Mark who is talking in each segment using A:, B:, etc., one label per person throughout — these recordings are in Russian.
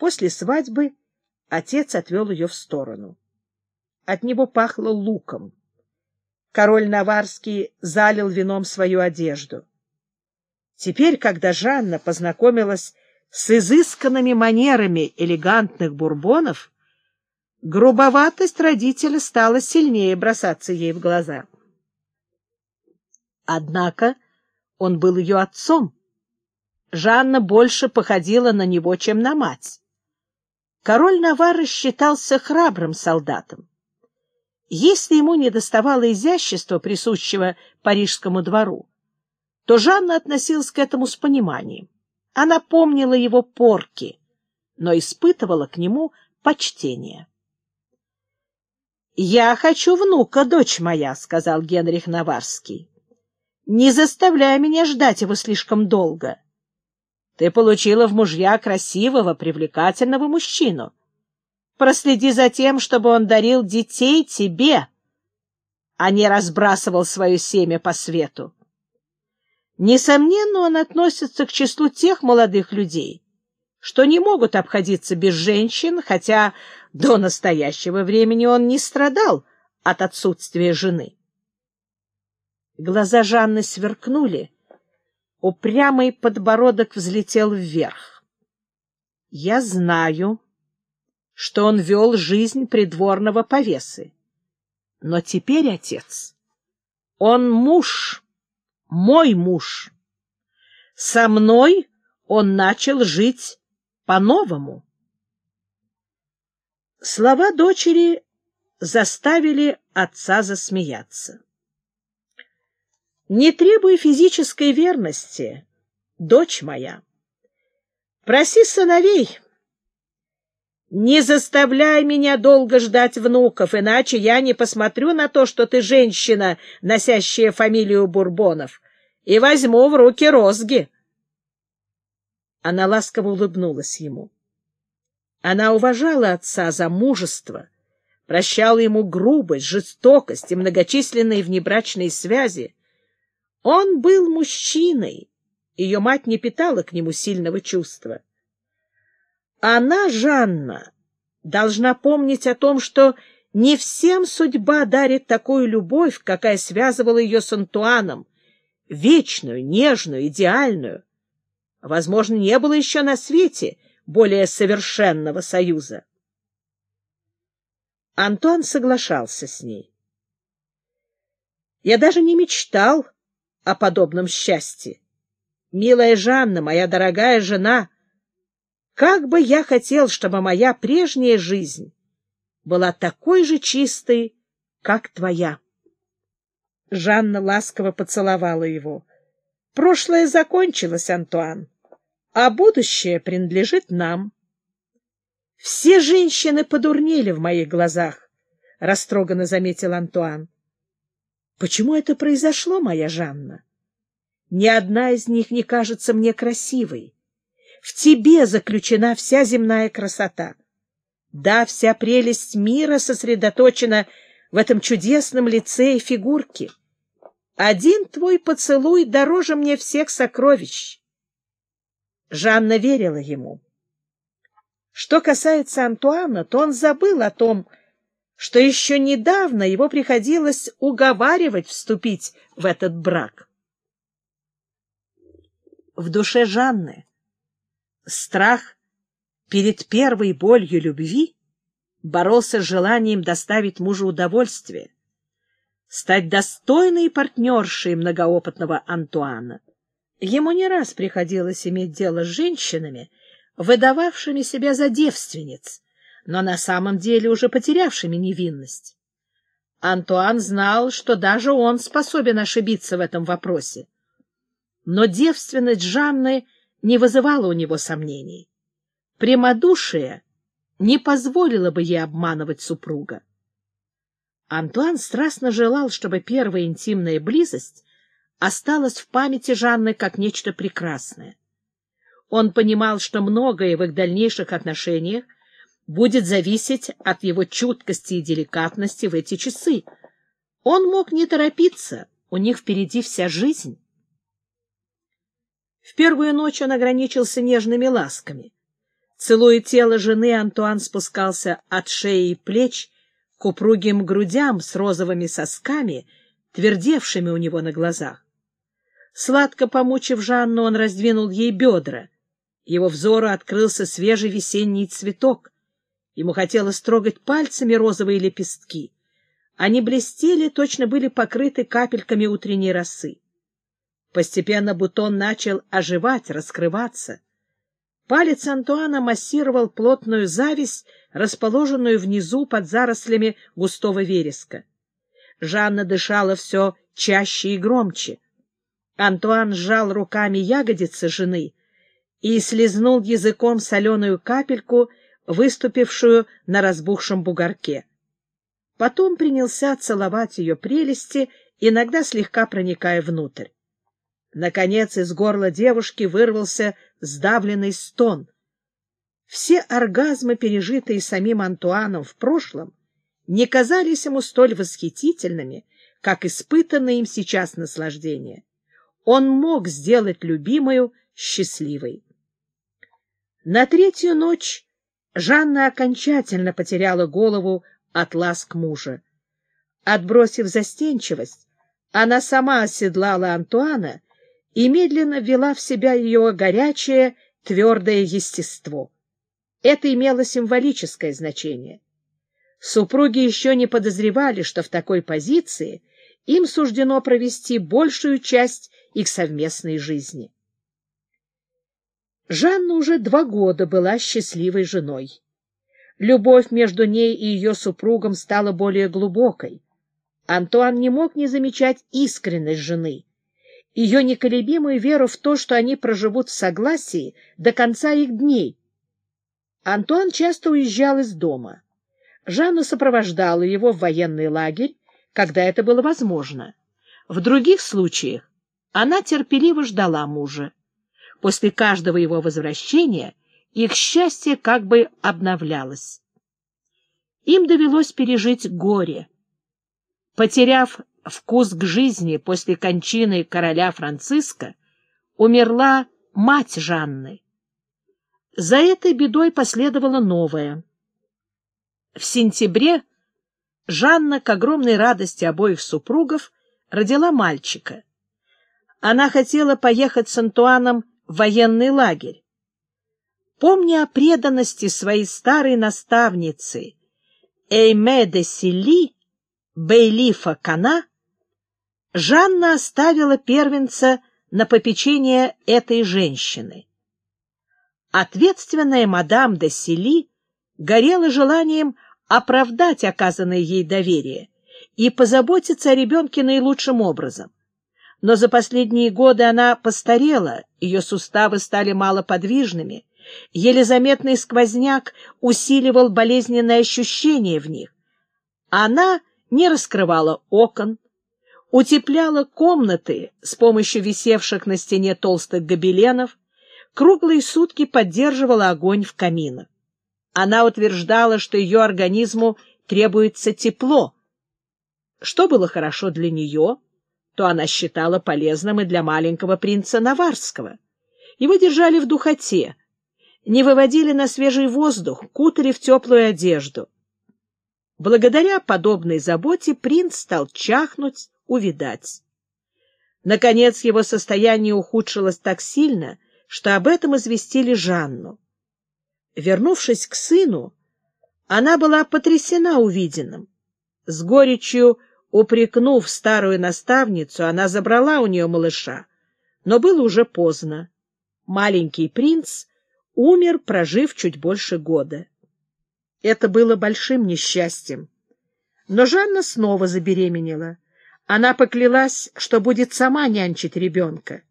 A: После свадьбы отец отвел ее в сторону. От него пахло луком. Король Наварский залил вином свою одежду. Теперь, когда Жанна познакомилась с изысканными манерами элегантных бурбонов, грубоватость родителя стала сильнее бросаться ей в глаза. Однако он был ее отцом. Жанна больше походила на него, чем на мать. Король Наварры считался храбрым солдатом. Если ему не доставало изящества, присущего парижскому двору, то Жанна относилась к этому с пониманием. Она помнила его порки, но испытывала к нему почтение. «Я хочу внука, дочь моя», — сказал Генрих Наварский. «Не заставляй меня ждать его слишком долго. Ты получила в мужья красивого, привлекательного мужчину. Проследи за тем, чтобы он дарил детей тебе, а не разбрасывал свое семя по свету. Несомненно, он относится к числу тех молодых людей, что не могут обходиться без женщин, хотя до настоящего времени он не страдал от отсутствия жены. Глаза Жанны сверкнули, упрямый подбородок взлетел вверх. — Я знаю, что он вел жизнь придворного повесы. Но теперь, отец, он муж, мой муж. Со мной он начал жить по-новому. Слова дочери заставили отца засмеяться. Не требуй физической верности, дочь моя. Проси сыновей. Не заставляй меня долго ждать внуков, иначе я не посмотрю на то, что ты женщина, носящая фамилию Бурбонов, и возьму в руки розги. Она ласково улыбнулась ему. Она уважала отца за мужество, прощала ему грубость, жестокость и многочисленные внебрачные связи, он был мужчиной. Ее мать не питала к нему сильного чувства. Она, Жанна, должна помнить о том, что не всем судьба дарит такую любовь, какая связывала ее с Антуаном, вечную, нежную, идеальную. Возможно, не было еще на свете более совершенного союза. Антуан соглашался с ней. Я даже не мечтал о подобном счастье. Милая Жанна, моя дорогая жена, как бы я хотел, чтобы моя прежняя жизнь была такой же чистой, как твоя. Жанна ласково поцеловала его. Прошлое закончилось, Антуан, а будущее принадлежит нам. Все женщины подурнели в моих глазах, — растроганно заметил Антуан. Почему это произошло, моя Жанна? Ни одна из них не кажется мне красивой. В тебе заключена вся земная красота. Да, вся прелесть мира сосредоточена в этом чудесном лице и фигурке. Один твой поцелуй дороже мне всех сокровищ. Жанна верила ему. Что касается Антуана, то он забыл о том, что еще недавно его приходилось уговаривать вступить в этот брак. В душе Жанны страх перед первой болью любви боролся с желанием доставить мужу удовольствие, стать достойной партнершей многоопытного Антуана. Ему не раз приходилось иметь дело с женщинами, выдававшими себя за девственниц, но на самом деле уже потерявшими невинность. Антуан знал, что даже он способен ошибиться в этом вопросе. Но девственность Жанны не вызывала у него сомнений. Прямодушие не позволило бы ей обманывать супруга. Антуан страстно желал, чтобы первая интимная близость осталась в памяти Жанны как нечто прекрасное. Он понимал, что многое в их дальнейших отношениях будет зависеть от его чуткости и деликатности в эти часы. Он мог не торопиться, у них впереди вся жизнь. В первую ночь он ограничился нежными ласками. Целуя тело жены, Антуан спускался от шеи и плеч к упругим грудям с розовыми сосками, твердевшими у него на глазах. Сладко помучив Жанну, он раздвинул ей бедра. Его взору открылся свежий весенний цветок. Ему хотелось трогать пальцами розовые лепестки. Они блестели, точно были покрыты капельками утренней росы. Постепенно бутон начал оживать, раскрываться. Палец Антуана массировал плотную зависть, расположенную внизу под зарослями густого вереска. Жанна дышала все чаще и громче. Антуан сжал руками ягодицы жены и слезнул языком соленую капельку, выступившую на разбухшем бугорке. Потом принялся целовать ее прелести, иногда слегка проникая внутрь. Наконец из горла девушки вырвался сдавленный стон. Все оргазмы, пережитые самим Антуаном в прошлом, не казались ему столь восхитительными, как испытанное им сейчас наслаждение. Он мог сделать любимую счастливой. На третью ночь Жанна окончательно потеряла голову от ласк мужа. Отбросив застенчивость, она сама оседлала Антуана и медленно ввела в себя ее горячее, твердое естество. Это имело символическое значение. Супруги еще не подозревали, что в такой позиции им суждено провести большую часть их совместной жизни. Жанна уже два года была счастливой женой. Любовь между ней и ее супругом стала более глубокой. Антуан не мог не замечать искренность жены — ее неколебимую веру в то, что они проживут в согласии до конца их дней. Антуан часто уезжал из дома. Жанна сопровождала его в военный лагерь, когда это было возможно. В других случаях она терпеливо ждала мужа. После каждого его возвращения их счастье как бы обновлялось. Им довелось пережить горе. Потеряв вкус к жизни после кончины короля Франциска умерла мать Жанны. За этой бедой последовало новое. В сентябре Жанна, к огромной радости обоих супругов, родила мальчика. Она хотела поехать с Антуаном военный лагерь. Помня о преданности своей старой наставницы Эйме де Сели, Бейлифа Кана, Жанна оставила первенца на попечение этой женщины. Ответственная мадам де Сели горела желанием оправдать оказанное ей доверие и позаботиться о ребенке наилучшим образом. Но за последние годы она постарела, ее суставы стали малоподвижными, еле заметный сквозняк усиливал болезненные ощущения в них. Она не раскрывала окон, утепляла комнаты с помощью висевших на стене толстых гобеленов, круглые сутки поддерживала огонь в каминах. Она утверждала, что ее организму требуется тепло. Что было хорошо для нее, то она считала полезным и для маленького принца Наварского. Его держали в духоте, не выводили на свежий воздух, кутали в теплую одежду. Благодаря подобной заботе принц стал чахнуть, увидать. Наконец его состояние ухудшилось так сильно, что об этом известили Жанну. Вернувшись к сыну, она была потрясена увиденным. С горечью упрекнув старую наставницу, она забрала у нее малыша, но было уже поздно. Маленький принц умер, прожив чуть больше года. Это было большим несчастьем. Но Жанна снова забеременела — она поклялась, что будет сама нянчить ребенка.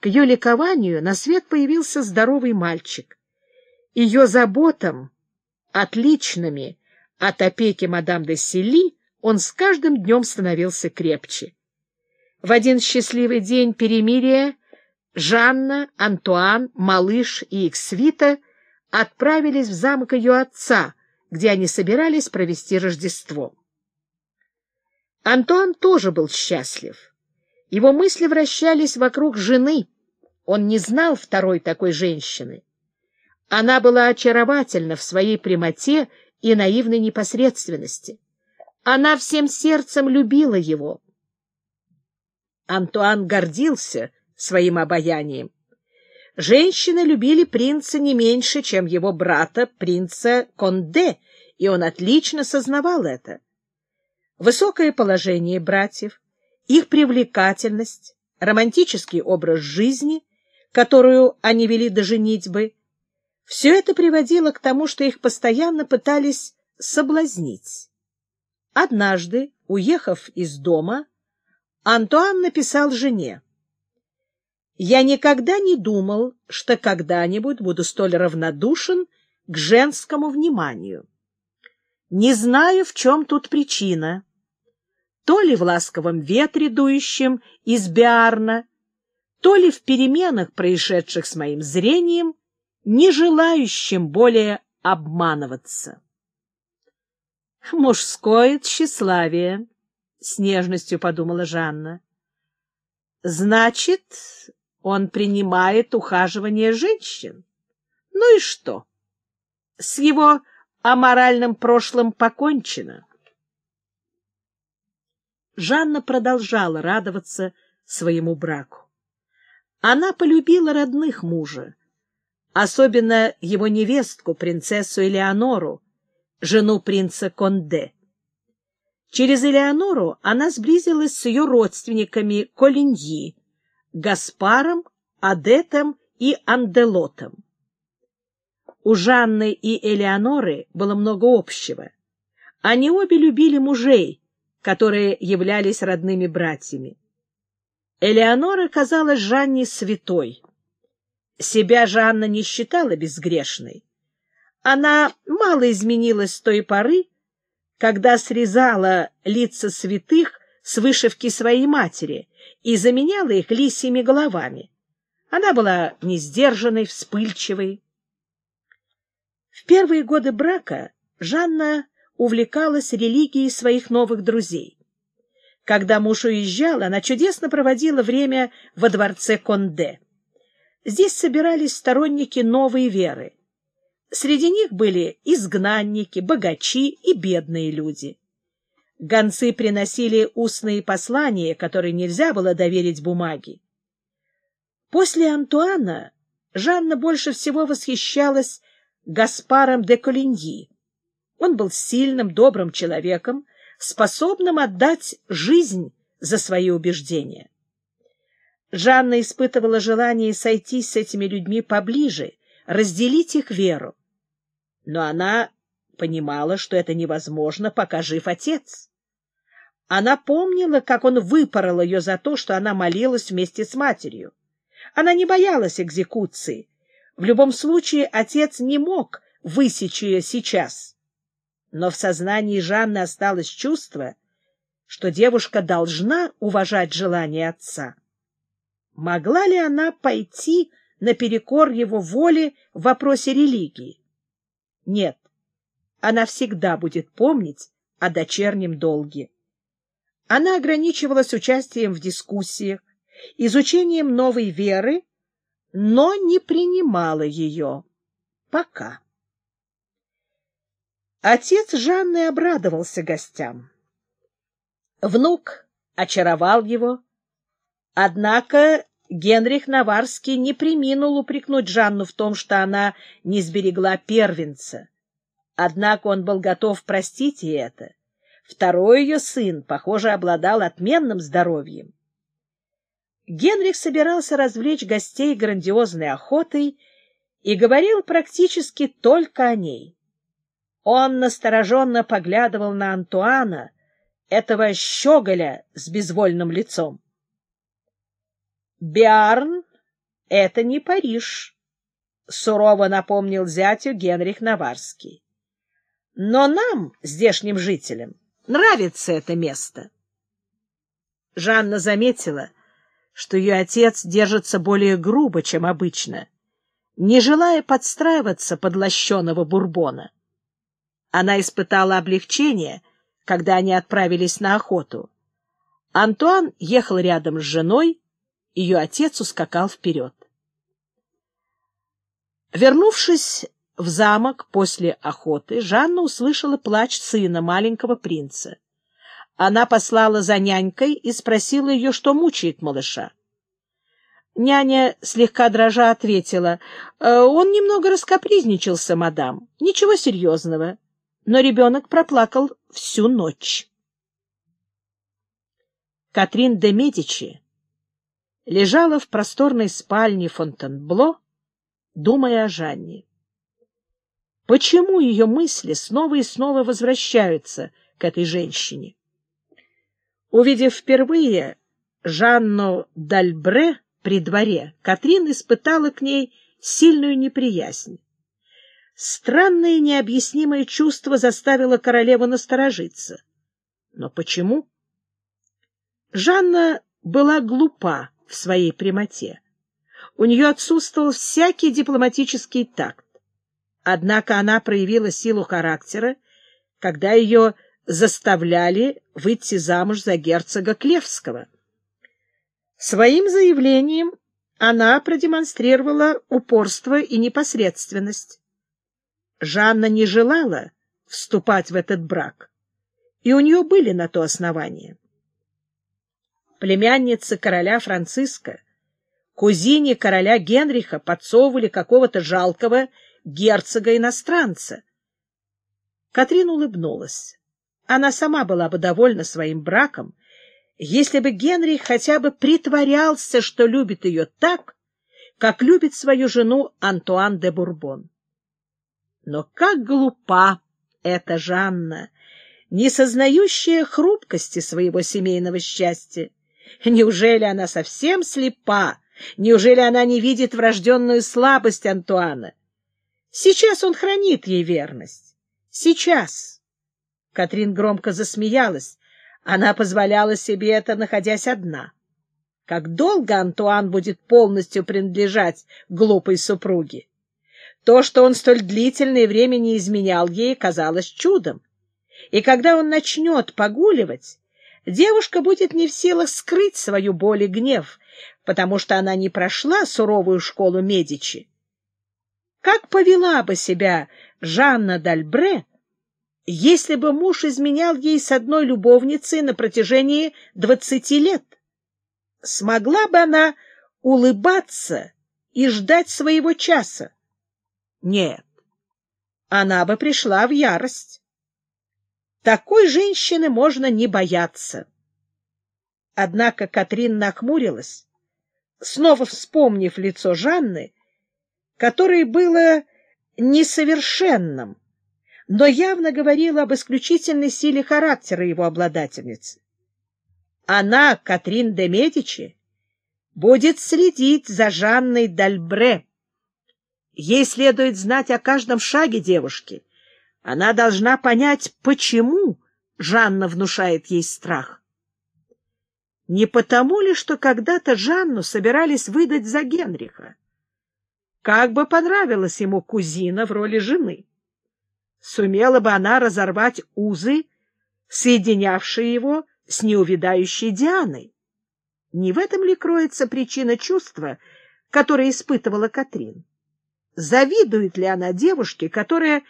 A: К ее ликованию на свет появился здоровый мальчик. Ее заботам, отличными от опеки мадам де Сели, он с каждым днем становился крепче. В один счастливый день перемирия Жанна, Антуан, малыш и их свита отправились в замок ее отца, где они собирались провести Рождество. Антуан тоже был счастлив. Его мысли вращались вокруг жены. Он не знал второй такой женщины. Она была очаровательна в своей прямоте и наивной непосредственности. Она всем сердцем любила его. Антуан гордился своим обаянием. Женщины любили принца не меньше, чем его брата, принца Конде, и он отлично сознавал это. Высокое положение братьев, их привлекательность, романтический образ жизни, которую они вели до женитьбы, все это приводило к тому, что их постоянно пытались соблазнить. Однажды, уехав из дома, Антуан написал жене. «Я никогда не думал, что когда-нибудь буду столь равнодушен к женскому вниманию. Не знаю, в чем тут причина. То ли в ласковом ветре, дующем из Биарна, то ли в переменах, происшедших с моим зрением, не желающим более обманываться. «Мужское тщеславие», — с нежностью подумала Жанна. «Значит, он принимает ухаживание женщин? Ну и что? С его аморальным прошлым покончено». Жанна продолжала радоваться своему браку. Она полюбила родных мужа, особенно его невестку, принцессу Элеонору, жену принца Конде. Через Элеонору она сблизилась с ее родственниками Колиньи, Гаспаром, Адетом и Анделотом. У Жанны и Элеоноры было много общего. Они обе любили мужей, которые являлись родными братьями. Элеонора казалась Жанне святой. Себя Жанна не считала безгрешной. Она мало изменилась с той поры, когда срезала лица святых с вышивки своей матери и заменяла их лисьими головами. Она была несдержанной, вспыльчивой. В первые годы брака Жанна увлекалась религией своих новых друзей. Когда муж уезжал, она чудесно проводила время во дворце Конде. Здесь собирались сторонники новой веры. Среди них были изгнанники, богачи и бедные люди. Гонцы приносили устные послания, которые нельзя было доверить бумаге. После Антуана Жанна больше всего восхищалась Гаспаром де Колиньи. Он был сильным, добрым человеком, способным отдать жизнь за свои убеждения. Жанна испытывала желание сойтись с этими людьми поближе, разделить их веру. Но она понимала, что это невозможно, пока жив отец. Она помнила, как он выпорол ее за то, что она молилась вместе с матерью. Она не боялась экзекуции. В любом случае отец не мог высечь ее сейчас. Но в сознании Жанны осталось чувство, что девушка должна уважать желание отца. Могла ли она пойти наперекор его воле в вопросе религии? Нет, она всегда будет помнить о дочернем долге. Она ограничивалась участием в дискуссиях, изучением новой веры, но не принимала ее. Пока. Отец Жанны обрадовался гостям. Внук очаровал его, Однако Генрих Наварский не приминул упрекнуть Жанну в том, что она не сберегла первенца. Однако он был готов простить ей это. Второй ее сын, похоже, обладал отменным здоровьем. Генрих собирался развлечь гостей грандиозной охотой и говорил практически только о ней. Он настороженно поглядывал на Антуана, этого щеголя с безвольным лицом. Биарн — это не Париж, — сурово напомнил зятю Генрих Наварский. Но нам, здешним жителям, нравится это место. Жанна заметила, что ее отец держится более грубо, чем обычно, не желая подстраиваться под лощеного бурбона. Она испытала облегчение, когда они отправились на охоту. Антуан ехал рядом с женой, ее отец ускакал вперед. Вернувшись в замок после охоты, Жанна услышала плач сына, маленького принца. Она послала за нянькой и спросила ее, что мучает малыша. Няня, слегка дрожа, ответила, «Э, «Он немного раскопризничался, мадам. Ничего серьезного». Но ребенок проплакал всю ночь. Катрин де Медичи лежала в просторной спальне Фонтенбло, думая о Жанне. Почему ее мысли снова и снова возвращаются к этой женщине? Увидев впервые Жанну Дальбре при дворе, Катрин испытала к ней сильную неприязнь. Странное необъяснимое чувство заставило королеву насторожиться. Но почему? Жанна была глупа в своей прямоте. У нее отсутствовал всякий дипломатический такт. Однако она проявила силу характера, когда ее заставляли выйти замуж за герцога Клевского. Своим заявлением она продемонстрировала упорство и непосредственность. Жанна не желала вступать в этот брак, и у нее были на то основания. Племянница короля Франциска, кузине короля Генриха подсовывали какого-то жалкого герцога-иностранца. Катрин улыбнулась. Она сама была бы довольна своим браком, если бы Генрих хотя бы притворялся, что любит ее так, как любит свою жену Антуан де Бурбон. Но как глупа эта Жанна, не сознающая хрупкости своего семейного счастья! Неужели она совсем слепа? Неужели она не видит врожденную слабость Антуана? Сейчас он хранит ей верность. Сейчас. Катрин громко засмеялась. Она позволяла себе это, находясь одна. Как долго Антуан будет полностью принадлежать глупой супруге? То, что он столь длительное время не изменял ей, казалось чудом. И когда он начнет погуливать, девушка будет не в силах скрыть свою боль и гнев, потому что она не прошла суровую школу Медичи. Как повела бы себя Жанна Дальбре, если бы муж изменял ей с одной любовницей на протяжении двадцати лет? Смогла бы она улыбаться и ждать своего часа? Нет, она бы пришла в ярость. Такой женщины можно не бояться. Однако Катрин нахмурилась, снова вспомнив лицо Жанны, которое было несовершенным, но явно говорило об исключительной силе характера его обладательницы. Она, Катрин де Медичи, будет следить за Жанной Дальбре. Ей следует знать о каждом шаге девушки. Она должна понять, почему Жанна внушает ей страх. Не потому ли, что когда-то Жанну собирались выдать за Генриха? Как бы понравилась ему кузина в роли жены? Сумела бы она разорвать узы, соединявшие его с неувидающей Дианой? Не в этом ли кроется причина чувства, которое испытывала Катрин? Завидует ли она девушке, которая,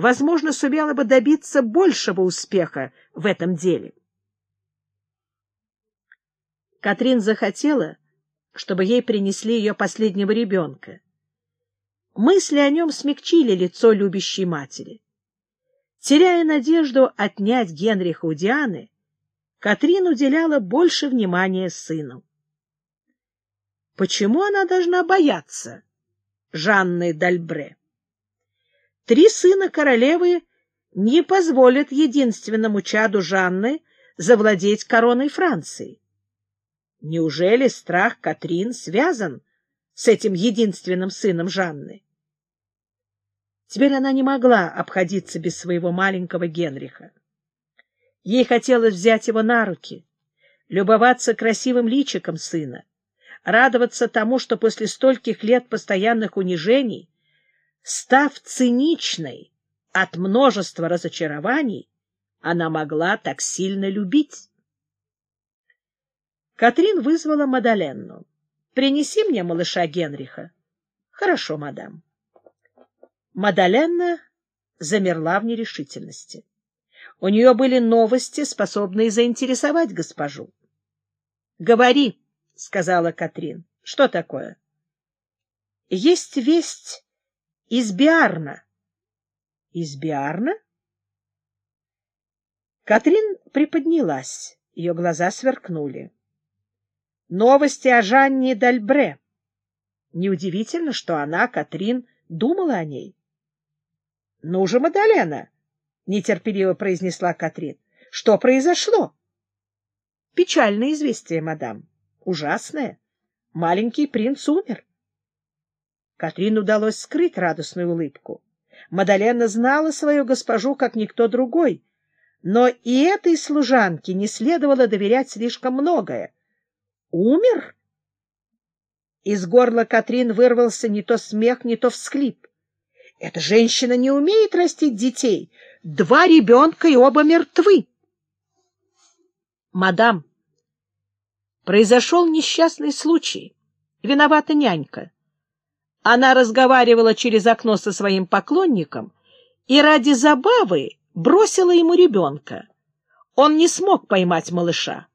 A: возможно, сумела бы добиться большего успеха в этом деле? Катрин захотела, чтобы ей принесли ее последнего ребенка. Мысли о нем смягчили лицо любящей матери. Теряя надежду отнять Генриха у Дианы, Катрин уделяла больше внимания сыну. Почему она должна бояться Жанны Дальбре? Три сына королевы не позволят единственному чаду Жанны завладеть короной Франции. Неужели страх Катрин связан с этим единственным сыном Жанны? Теперь она не могла обходиться без своего маленького Генриха. Ей хотелось взять его на руки, любоваться красивым личиком сына, радоваться тому, что после стольких лет постоянных унижений, став циничной от множества разочарований, она могла так сильно любить. Катрин вызвала Мадаленну. — Принеси мне малыша Генриха. — Хорошо, мадам. Мадаленна замерла в нерешительности. У нее были новости, способные заинтересовать госпожу. — Говори, — сказала Катрин. — Что такое? — Есть весть из Биарна. — Из Биарна? Катрин приподнялась. Ее глаза сверкнули. — Новости о Жанне Дальбре. Неудивительно, что она, Катрин, думала о ней. — Ну же, Мадалена! — нетерпеливо произнесла Катрин. — Что произошло? — Печальное известие, мадам. Ужасное. Маленький принц умер. Катрин удалось скрыть радостную улыбку. Мадалена знала свою госпожу, как никто другой, но и этой служанке не следовало доверять слишком многое. «Умер?» Из горла Катрин вырвался не то смех, не то всхлип. Эта женщина не умеет растить детей. Два ребенка и оба мертвы. Мадам, произошел несчастный случай. Виновата нянька. Она разговаривала через окно со своим поклонником и ради забавы бросила ему ребенка. Он не смог поймать малыша.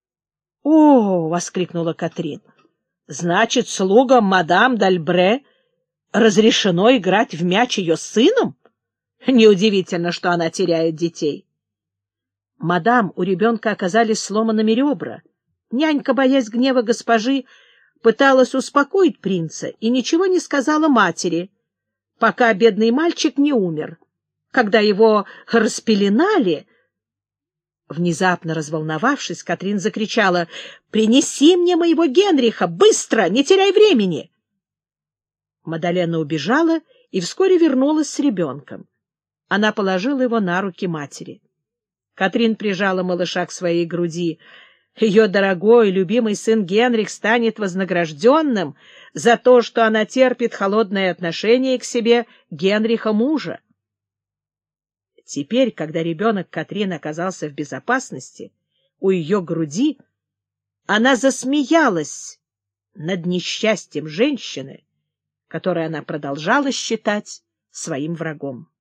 A: — О! — воскликнула Катрин. — Значит, слугам мадам Дальбре разрешено играть в мяч ее сыном? Неудивительно, что она теряет детей. Мадам, у ребенка оказались сломанными ребра. Нянька, боясь гнева госпожи, пыталась успокоить принца и ничего не сказала матери, пока бедный мальчик не умер. Когда его распеленали... Внезапно разволновавшись, Катрин закричала «Принеси мне моего Генриха! Быстро! Не теряй времени!» Мадалена убежала и вскоре вернулась с ребенком. Она положила его на руки матери. Катрин прижала малыша к своей груди. Ее дорогой, любимый сын Генрих станет вознагражденным за то, что она терпит холодное отношение к себе Генриха мужа. Теперь, когда ребенок Катрин оказался в безопасности, у ее груди, она засмеялась над несчастьем женщины, которое она продолжала считать своим врагом.